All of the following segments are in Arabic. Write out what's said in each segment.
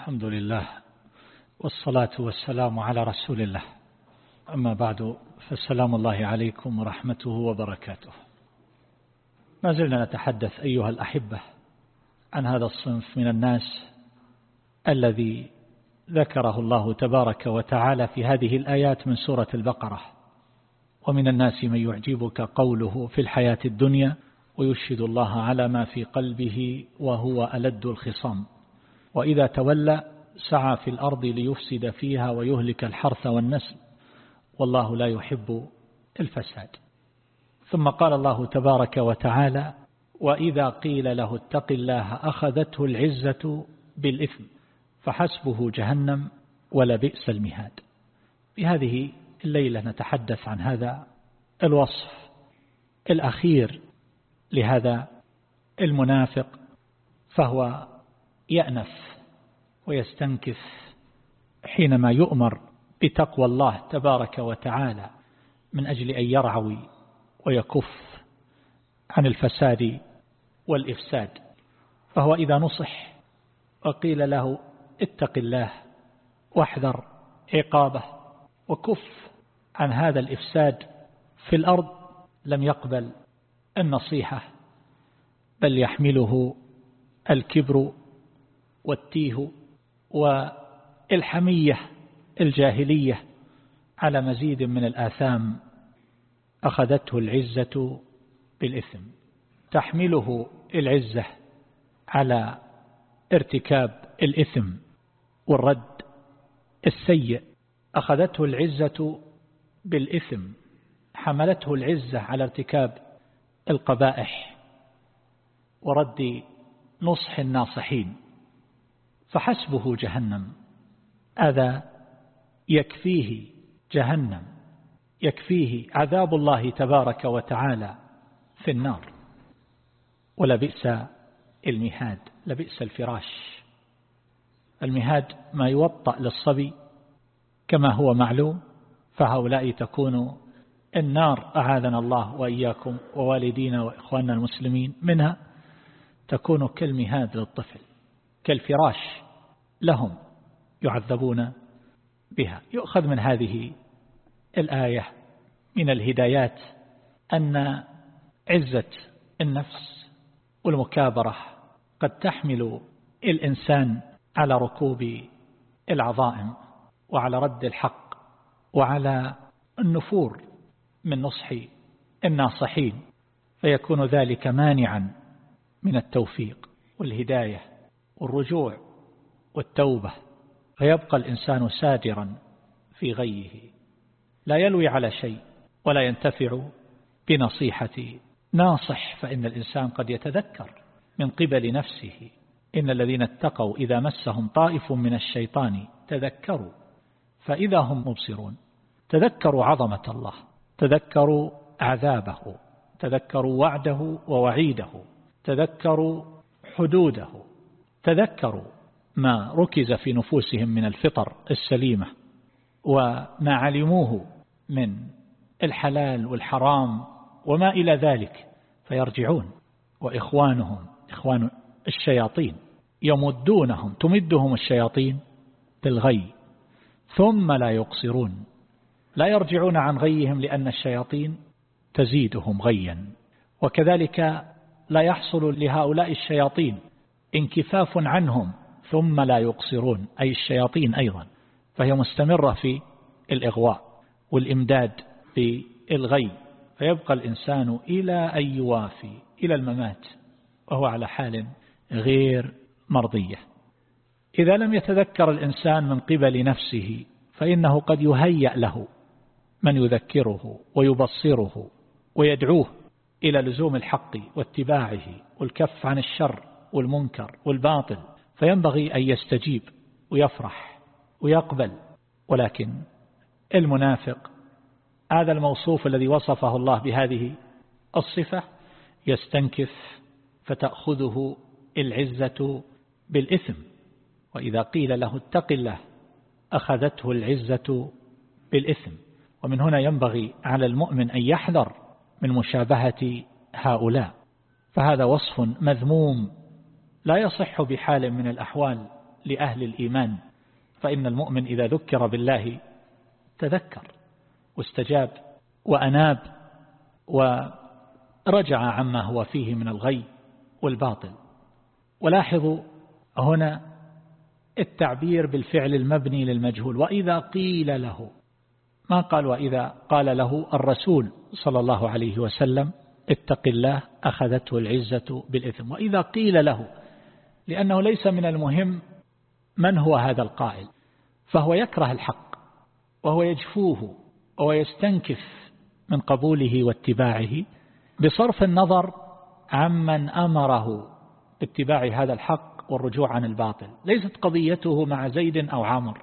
الحمد لله والصلاة والسلام على رسول الله. أما بعد فالسلام الله عليكم ورحمته وبركاته. ما زلنا نتحدث أيها الأحبة عن هذا الصنف من الناس الذي ذكره الله تبارك وتعالى في هذه الآيات من سورة البقرة. ومن الناس من يعجبك قوله في الحياة الدنيا ويشهد الله على ما في قلبه وهو ألد الخصام. وإذا تولى سعى في الأرض ليفسد فيها ويهلك الحرث والنسل والله لا يحب الفساد. ثم قال الله تبارك وتعالى وإذا قيل له اتق الله أخذته العزة بالإثم فحسبه جهنم ولبئس المهاد. في هذه الليلة نتحدث عن هذا الوصف الأخير لهذا المنافق فهو يأنف ويستنكف حينما يؤمر بتقوى الله تبارك وتعالى من أجل أن يرعوي ويكف عن الفساد والإفساد. فهو إذا نصح وقيل له اتق الله واحذر عقابه وكف عن هذا الإفساد في الأرض لم يقبل النصيحة بل يحمله الكبر والتيه والحمية الجاهلية على مزيد من الآثام أخذته العزة بالإثم. تحمله العزة على ارتكاب الإثم والرد السيء. أخذته العزة بالإثم. حملته العزة على ارتكاب القبائح ورد نصح الناصحين. فحسبه جهنم. هذا يكفيه جهنم. يكفيه عذاب الله تبارك وتعالى في النار. ولبئس المهاد. لبئس الفراش. المهاد ما يوطأ للصبي كما هو معلوم. فهؤلاء تكون النار. أعاذنا الله وإياكم ووالدينا وإخواننا المسلمين منها. تكون كالمهاد للطفل. كالفراش لهم يعذبون بها. يؤخذ من هذه الآية من الهدايات أن عزة النفس والمكابرة قد تحمل الإنسان على ركوب العظائم وعلى رد الحق وعلى النفور من نصح الناصحين فيكون ذلك مانعا من التوفيق. والهداية والرجوع والتوبة فيبقى الإنسان سادرا في غيه. لا يلوي على شيء ولا ينتفع بنصيحة. ناصح فإن الإنسان قد يتذكر من قبل نفسه. إن الذين اتقوا إذا مسهم طائف من الشيطان تذكروا فإذا هم مبصرون تذكروا عظمة الله تذكروا عذابه تذكروا وعده ووعيده تذكروا حدوده. تذكروا ما ركز في نفوسهم من الفطر السليمة وما علموه من الحلال والحرام وما إلى ذلك فيرجعون. وإخوانهم إخوان الشياطين يمدونهم تمدهم الشياطين بالغي ثم لا يقصرون لا يرجعون عن غيهم لأن الشياطين تزيدهم غيا. وكذلك لا يحصل لهؤلاء الشياطين انكفاف عنهم ثم لا يقصرون أي الشياطين أيضا فهي مستمرة في الإغواء والإمداد بالغي فيبقى الإنسان إلى أن يوافي إلى الممات وهو على حال غير مرضية. إذا لم يتذكر الإنسان من قبل نفسه فإنه قد يهيأ له من يذكره ويبصره ويدعوه إلى لزوم الحق واتباعه والكف عن الشر والمنكر والباطل فينبغي أن يستجيب ويفرح ويقبل. ولكن المنافق هذا الموصوف الذي وصفه الله بهذه الصفة يستنكف فتأخذه العزة بالإثم. وإذا قيل له اتق الله أخذته العزة بالإثم. ومن هنا ينبغي على المؤمن أن يحذر من مشابهة هؤلاء. فهذا وصف مذموم لا يصح بحال من الأحوال لأهل الإيمان فإن المؤمن إذا ذكر بالله تذكر واستجاب وأناب ورجع عما هو فيه من الغي والباطل. ولاحظوا هنا التعبير بالفعل المبني للمجهول وإذا قيل له ما قال وإذا قال له الرسول صلى الله عليه وسلم اتق الله أخذته العزة بالإثم. وإذا قيل له لأنه ليس من المهم من هو هذا القائل فهو يكره الحق وهو يجفوه وهو يستنكف من قبوله واتباعه بصرف النظر عمن أمره باتباع هذا الحق والرجوع عن الباطل. ليست قضيته مع زيد أو عمر.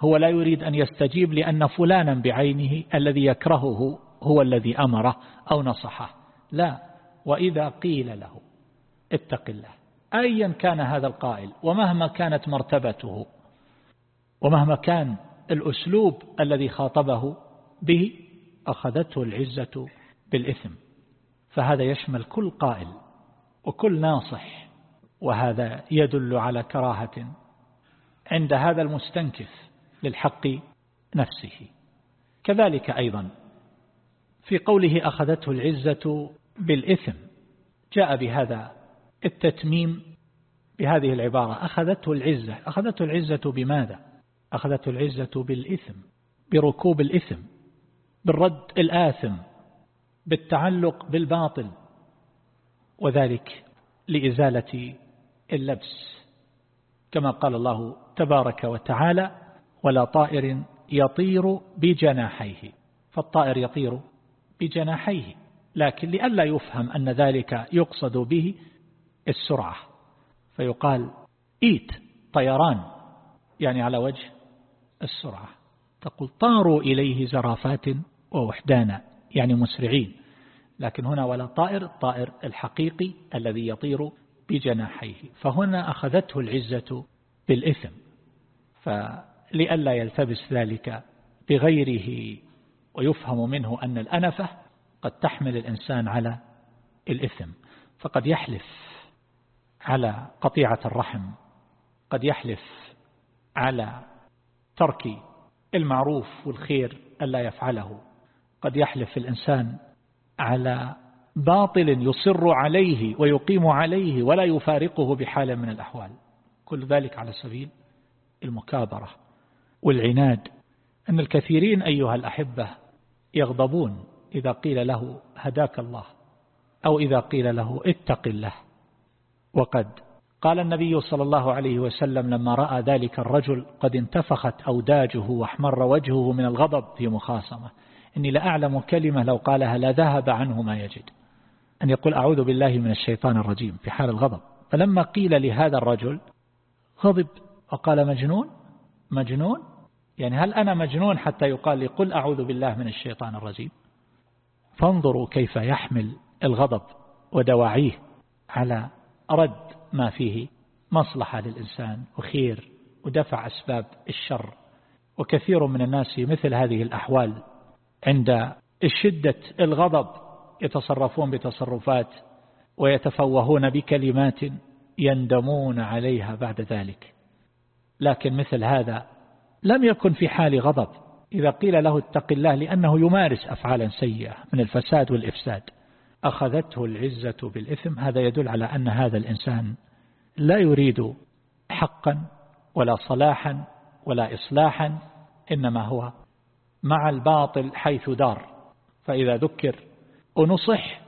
هو لا يريد أن يستجيب لأن فلانا بعينه الذي يكرهه هو الذي أمره أو نصحه. لا وإذا قيل له اتق الله. أيا كان هذا القائل ومهما كانت مرتبته ومهما كان الأسلوب الذي خاطبه به أخذته العزة بالإثم. فهذا يشمل كل قائل وكل ناصح وهذا يدل على كراهة عند هذا المستنكف للحق نفسه. كذلك أيضا في قوله أخذته العزة بالإثم جاء بهذا التتميم بهذه العبارة. أخذته العزة. أخذته العزة بماذا؟ أخذته العزة بالإثم بركوب الإثم بالرد الآثم بالتعلق بالباطل وذلك لإزالة اللبس. كما قال الله تبارك وتعالى ولا طائر يطير بجناحيه. فالطائر يطير بجناحيه لكن لئلا يفهم أن ذلك يقصد به السرعة. فيقال إيت طيران يعني على وجه السرعة. تقول طاروا إليه زرافات ووحدانا يعني مسرعين. لكن هنا ولا طائر الطائر الحقيقي الذي يطير بجناحيه. فهنا أخذته العزة بالإثم. فلئلا يلتبس ذلك بغيره ويفهم منه أن الأنفة قد تحمل الإنسان على الإثم. فقد يحلف. على قطيعة الرحم. قد يحلف على ترك المعروف والخير ألا يفعله. قد يحلف الإنسان على باطل يصر عليه ويقيم عليه ولا يفارقه بحال من الأحوال. كل ذلك على سبيل المكابرة والعناد. أن الكثيرين أيها الأحبة يغضبون إذا قيل له هداك الله أو إذا قيل له اتق الله. وقد قال النبي صلى الله عليه وسلم لما رأى ذلك الرجل قد انتفخت أوداجه واحمر وجهه من الغضب في مخاصمة. إني لأعلم كلمة لو قالها لذهب عنه ما يجد. أن يقول أعوذ بالله من الشيطان الرجيم في حال الغضب. فلما قيل لهذا الرجل غضب وقال مجنون؟ مجنون؟ يعني هل أنا مجنون حتى يقال لي قل أعوذ بالله من الشيطان الرجيم؟ فانظروا كيف يحمل الغضب ودواعيه على رد ما فيه مصلحة للإنسان وخير ودفع أسباب الشر. وكثير من الناس في مثل هذه الأحوال عند الشدة الغضب يتصرفون بتصرفات ويتفوهون بكلمات يندمون عليها بعد ذلك. لكن مثل هذا لم يكن في حال غضب. إذا قيل له اتق الله لأنه يمارس أفعالا سيئة من الفساد والإفساد. أخذته العزة بالإثم هذا يدل على أن هذا الإنسان لا يريد حقا ولا صلاحا ولا إصلاحا إنما هو مع الباطل حيث دار. فإذا ذكر ونصح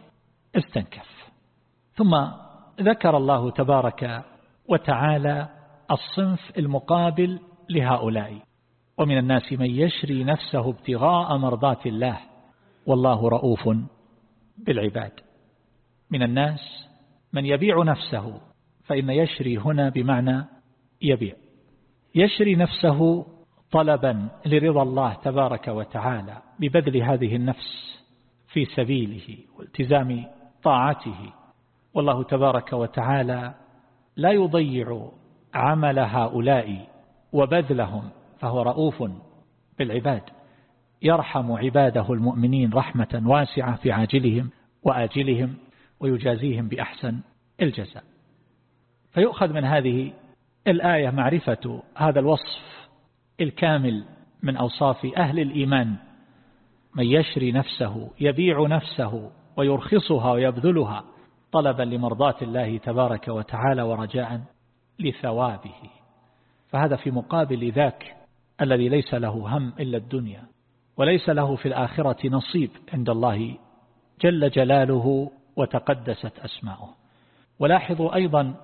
استنكف. ثم ذكر الله تبارك وتعالى الصنف المقابل لهؤلاء. ومن الناس من يشري نفسه ابتغاء مرضات الله والله رؤوف بالعباد. من الناس من يبيع نفسه فإن يشري هنا بمعنى يبيع. يشري نفسه طلبا لرضا الله تبارك وتعالى ببذل هذه النفس في سبيله والتزام طاعته. والله تبارك وتعالى لا يضيع عمل هؤلاء وبذلهم فهو رؤوف بالعباد. يرحم عباده المؤمنين رحمة واسعة في عاجلهم وآجلهم ويجازيهم بأحسن الجزاء. فيؤخذ من هذه الآية معرفة هذا الوصف الكامل من أوصاف أهل الإيمان. من يشري نفسه يبيع نفسه ويرخصها ويبذلها طلبا لمرضاة الله تبارك وتعالى ورجاء لثوابه. فهذا في مقابل ذاك الذي ليس له هم إلا الدنيا. وليس له في الآخرة نصيب عند الله جل جلاله وتقدست أسماؤه. ولاحظوا أيضا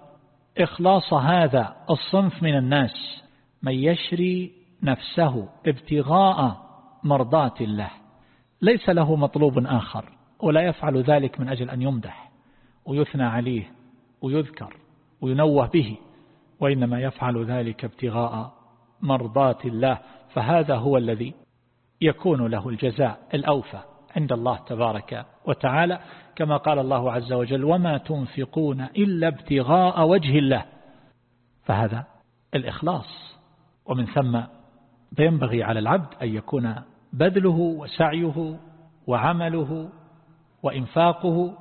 إخلاص هذا الصنف من الناس من يشري نفسه ابتغاء مرضات الله. ليس له مطلوب آخر ولا يفعل ذلك من أجل أن يمدح ويثنى عليه ويذكر وينوه به وإنما يفعل ذلك ابتغاء مرضات الله. فهذا هو الذي يكون له الجزاء الأوفى عند الله تبارك وتعالى كما قال الله عز وجل وما تنفقون إلا ابتغاء وجه الله. فهذا الإخلاص. ومن ثم فينبغي على العبد أن يكون بذله وسعيه وعمله وإنفاقه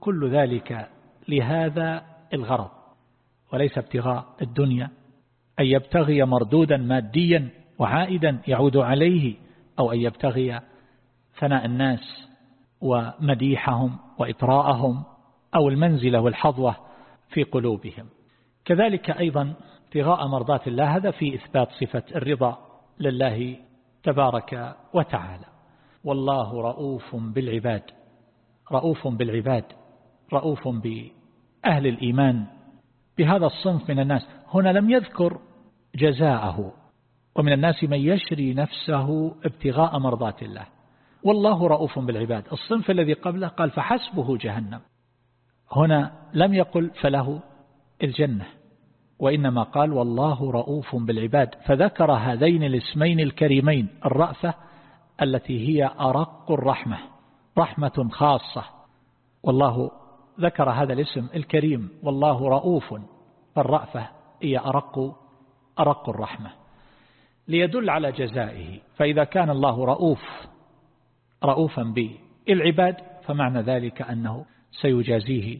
كل ذلك لهذا الغرض. وليس ابتغاء الدنيا أن يبتغي مردودا ماديا وعائدا يعود عليه أو أن يبتغي ثناء الناس ومديحهم وإطراءهم أو المنزلة والحظوة في قلوبهم. كذلك أيضا ابتغاء مرضات الله هذا في إثبات صفة الرضا لله تبارك وتعالى. والله رؤوف بالعباد رؤوف بالعباد رؤوف بأهل الإيمان. بهذا الصنف من الناس. هنا لم يذكر جزاءه. ومن الناس من يشري نفسه ابتغاء مرضات الله. والله رؤوف بالعباد. الصنف الذي قبله قال فحسبه جهنم. هنا لم يقل فله الجنة وإنما قال والله رؤوف بالعباد. فذكر هذين الاسمين الكريمين الرأفة التي هي أرق الرحمة رحمة خاصة. والله ذكر هذا الاسم الكريم والله رؤوف. فالرأفة هي أرق أرق الرحمة. ليدل على جزائه. فإذا كان الله رؤوف رؤوفا بالعباد فمعنى ذلك أنه سيجازيه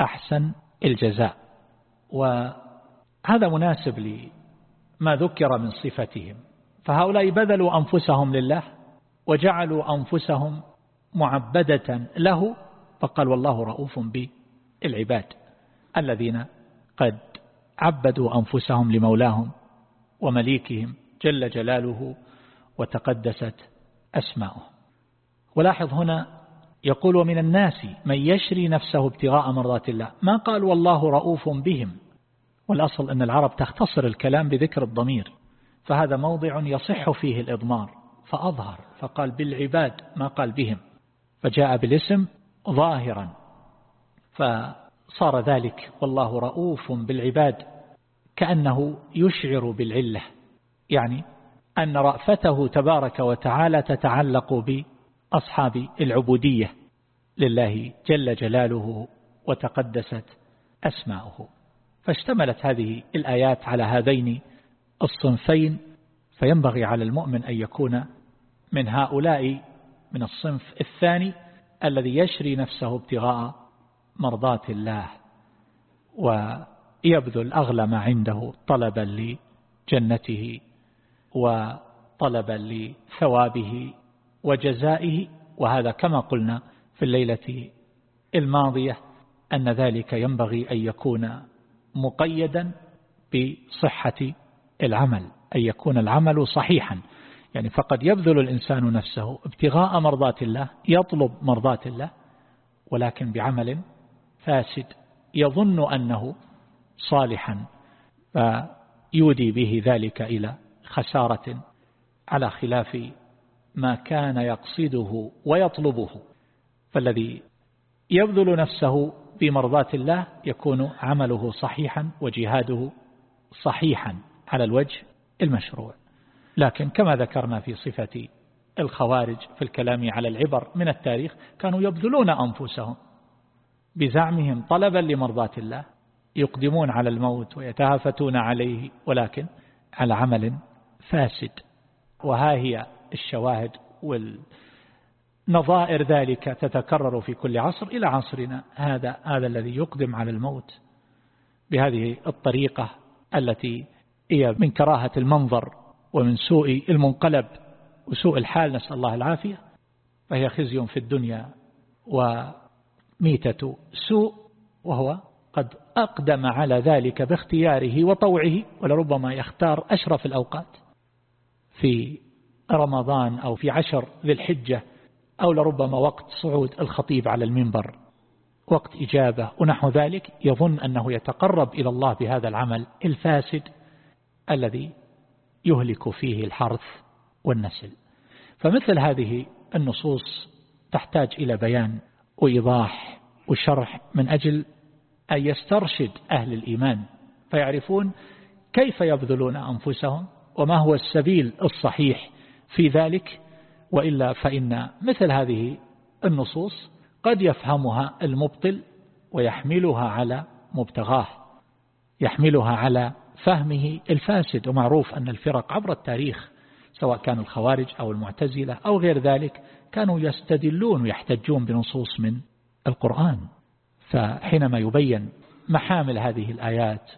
أحسن الجزاء. وهذا مناسب لما ذكر من صفتهم. فهؤلاء بذلوا أنفسهم لله وجعلوا أنفسهم معبدة له فقال والله رؤوف بالعباد الذين قد عبدوا أنفسهم لمولاهم ومليكهم جل جلاله وتقدست أسماؤه. ولاحظ هنا يقول ومن الناس من يشري نفسه ابتغاء مرضات الله. ما قال والله رؤوف بهم. والأصل أن العرب تختصر الكلام بذكر الضمير فهذا موضع يصح فيه الإضمار فأظهر فقال بالعباد ما قال بهم. فجاء بالاسم ظاهرا فصار ذلك والله رؤوف بالعباد. كأنه يشعر بالعلة. يعني أن رأفته تبارك وتعالى تتعلق بأصحاب العبودية لله جل جلاله وتقدست أسماؤه. فاشتملت هذه الآيات على هذين الصنفين فينبغي على المؤمن أن يكون من هؤلاء من الصنف الثاني الذي يشري نفسه ابتغاء مرضات الله ويبذل أغلى ما عنده طلبا لجنته وطلبا لثوابه وجزائه وهذا كما قلنا في الليلة الماضية أن ذلك ينبغي أن يكون مقيدا بصحة العمل أن يكون العمل صحيحا. يعني فقد يبذل الإنسان نفسه ابتغاء مرضات الله يطلب مرضات الله ولكن بعمل فاسد يظن أنه صالحا فيودي به ذلك إلى خسارة على خلاف ما كان يقصده ويطلبه. فالذي يبذل نفسه بمرضات الله يكون عمله صحيحا وجهاده صحيحا على الوجه المشروع. لكن كما ذكرنا في صفة الخوارج في الكلام على العبر من التاريخ كانوا يبذلون أنفسهم بزعمهم طلبا لمرضات الله يقدمون على الموت ويتهافتون عليه ولكن على عمل فاسد وها هي الشواهد والنظائر ذلك تتكرر في كل عصر إلى عصرنا. هذا هذا الذي يقدم على الموت بهذه الطريقة التي هي من كراهة المنظر ومن سوء المنقلب وسوء الحال. نسأل الله العافية. فهي خزي في الدنيا وميتة سوء وهو قد أقدم على ذلك باختياره وطوعه ولربما يختار أشرف الأوقات. في رمضان أو في عشر ذي الحجة أو لربما وقت صعود الخطيب على المنبر وقت إجابة ونحو ذلك يظن أنه يتقرب إلى الله بهذا العمل الفاسد الذي يهلك فيه الحرث والنسل. فمثل هذه النصوص تحتاج إلى بيان وإيضاح وشرح من أجل أن يسترشد أهل الإيمان فيعرفون كيف يبذلون أنفسهم وما هو السبيل الصحيح في ذلك وإلا فإن مثل هذه النصوص قد يفهمها المبطل ويحملها على مبتغاه يحملها على فهمه الفاسد. ومعروف أن الفرق عبر التاريخ سواء كان الخوارج أو المعتزلة أو غير ذلك كانوا يستدلون ويحتجون بنصوص من القرآن. فحينما يبين محامل هذه الآيات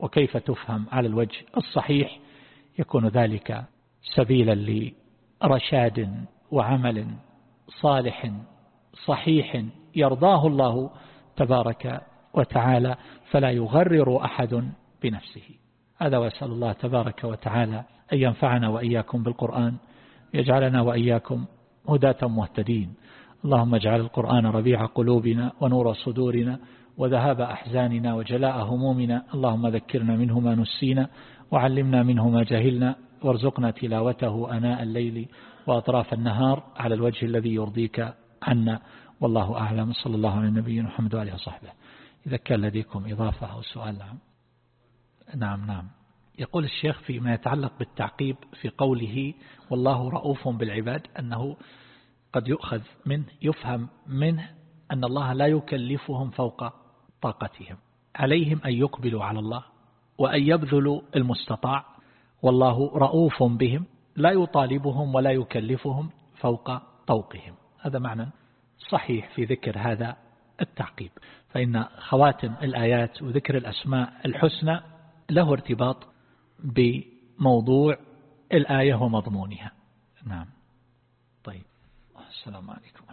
وكيف تفهم على الوجه الصحيح يكون ذلك سبيلا لرشاد وعمل صالح صحيح يرضاه الله تبارك وتعالى فلا يغرر أحد بنفسه. هذا وأسأل الله تبارك وتعالى أن ينفعنا وإياكم بالقرآن يجعلنا وإياكم هداة مهتدين. اللهم اجعل القرآن ربيع قلوبنا ونور صدورنا وذهاب أحزاننا وجلاء همومنا. اللهم ذكرنا منه ما نسينا وعلمنا منه ما جهلنا وارزقنا تلاوته أناء الليل وأطراف النهار على الوجه الذي يرضيك عنا. والله أعلم. صلى الله على النبي محمد وآله وصحبه. إذا كان لديكم إضافة أو سؤال نعم. نعم نعم. يقول الشيخ فيما يتعلق بالتعقيب في قوله والله رؤوف بالعباد أنه قد يؤخذ منه يفهم منه أن الله لا يكلفهم فوق طاقتهم عليهم أن يقبلوا على الله. وأن يبذلوا المستطاع. والله رؤوف بهم لا يطالبهم ولا يكلفهم فوق طوقهم. هذا معنى صحيح في ذكر هذا التعقيب. فإن خواتم الآيات وذكر الأسماء الحسنى له ارتباط بموضوع الآية ومضمونها. نعم. طيب. السلام عليكم.